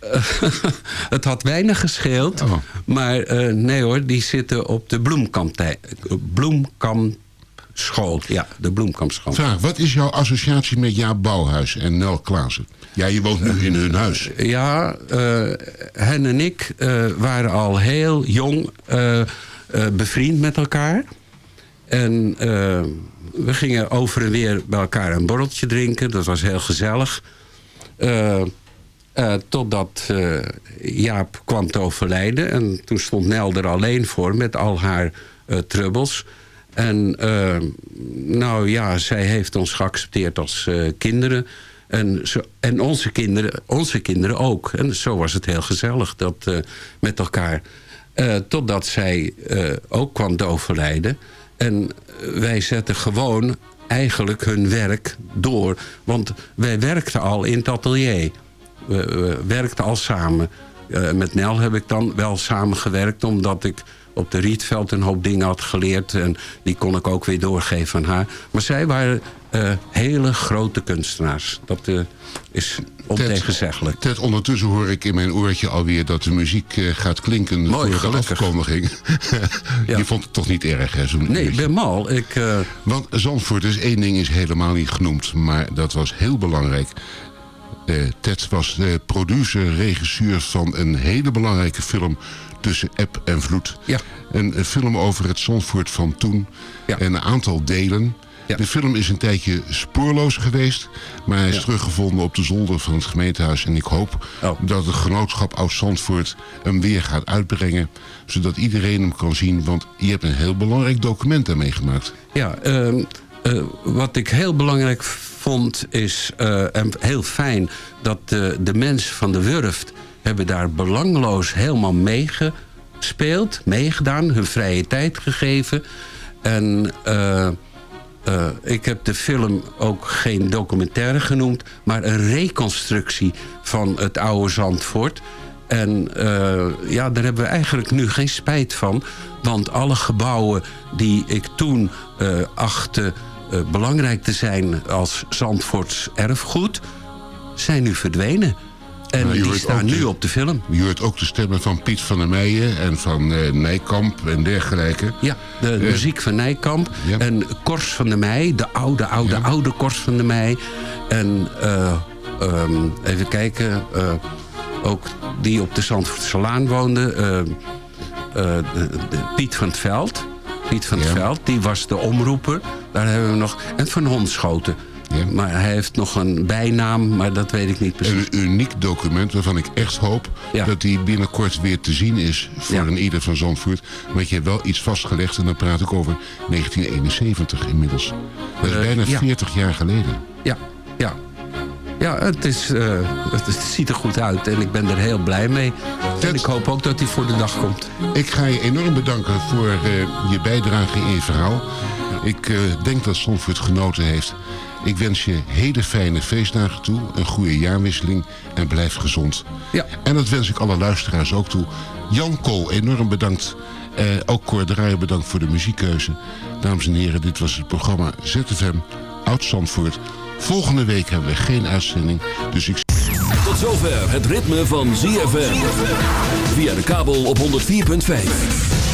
[LAUGHS] het had weinig gescheeld. Oh. Maar nee hoor, die zitten op de Bloemkamptij- Bloemkampschool. Ja, de Bloemkampschool. Vraag, wat is jouw associatie met Jaap Bouwhuis en Nel Klaassen? Ja, je woont nu in hun huis. Ja, eh, hen en ik eh, waren al heel jong eh, eh, bevriend met elkaar. En eh, we gingen over en weer bij elkaar een borreltje drinken. Dat was heel gezellig. Eh, eh, totdat eh, Jaap kwam te overlijden. En toen stond Nel er alleen voor met al haar eh trubbels. En eh, nou ja, zij heeft ons geaccepteerd als eh, kinderen. En, zo, en onze, kinderen, onze kinderen ook. En zo was het heel gezellig dat, eh, met elkaar. Totdat zij ook kwam te overlijden. En wij zetten gewoon eigenlijk hun werk door. Want wij werkten al in het atelier. We, we werkten al samen. Met Nel heb ik dan wel samengewerkt... omdat ik op de Rietveld een hoop dingen had geleerd... en die kon ik ook weer doorgeven aan haar. Maar zij waren eh, hele grote kunstenaars. Dat eh, is ontegenzeggelijk. Ted, ondertussen hoor ik in mijn oortje alweer dat de muziek eh, gaat klinken Mooi, voor de gelukkig. afkondiging. [LAUGHS] Je vond het toch niet erg, hè? zo'n Nee, ben mal. Ik, Want Zandvoort is één ding is helemaal niet genoemd, maar dat was heel belangrijk. Ted was de producer, regisseur van een hele belangrijke film tussen eb en vloed. Ja. Een, film over het Zandvoort van toen. En een aantal delen. De film is een tijdje spoorloos geweest. Maar hij is Ja. teruggevonden op de zolder van het gemeentehuis. En ik hoop Oh. dat het genootschap Oud-Zandvoort hem weer gaat uitbrengen. Zodat iedereen hem kan zien. Want je hebt een heel belangrijk document daarmee gemaakt. Ja, ehm, eh, wat ik heel belangrijk vond is, eh, en heel fijn... dat de, de mensen van de Wurft hebben daar belangloos helemaal meegespeeld, meegedaan, hun vrije tijd gegeven. En eh, eh, ik heb de film ook geen documentaire genoemd... maar een reconstructie van het oude Zandvoort... En eh, ja, daar hebben we eigenlijk nu geen spijt van. Want alle gebouwen die ik toen achtte belangrijk te zijn als Zandvoorts erfgoed... zijn nu verdwenen. En Nou, die staan nu de- op de film. Je hoort ook de stemmen van Piet van der Meijen en van eh, Nijkamp en dergelijke. Ja, de Eh, muziek van Nijkamp. En Kors van der Meij, de oude, oude, oude Kors van der Meij. En eh, ehm, even kijken, ook die op de Zandvoortse Laan woonde. de- de Piet van het Veld. Piet van het Veld, die was de omroeper. Daar hebben we nog. En Van Maar hij heeft nog een bijnaam, maar dat weet ik niet precies. Een uniek document waarvan ik echt hoop dat die binnenkort weer te zien is voor een ieder van Zandvoort. Want je hebt wel iets vastgelegd en dan praat ik over 1971 inmiddels. Dat is Eh, bijna ja. 40 jaar geleden. Ja, ja. Ja, het, is, eh, het, ziet er goed uit en ik ben er heel blij mee. En ik hoop ook dat hij voor de dag komt. Ik ga je enorm bedanken voor eh, je bijdrage in je verhaal. Ik denk dat Zandvoort genoten heeft. Ik wens je hele fijne feestdagen toe, een goede jaarwisseling en blijf gezond. Ja. En dat wens ik alle luisteraars ook toe. Jan Kool, enorm bedankt. Eh, ook Cor Draaier bedankt voor de muziekkeuze. Dames en heren, dit was het programma ZFM Oud Zandvoort. Volgende week hebben we geen uitzending, dus ik... Tot zover het ritme van ZFM. Via de kabel op 104.5.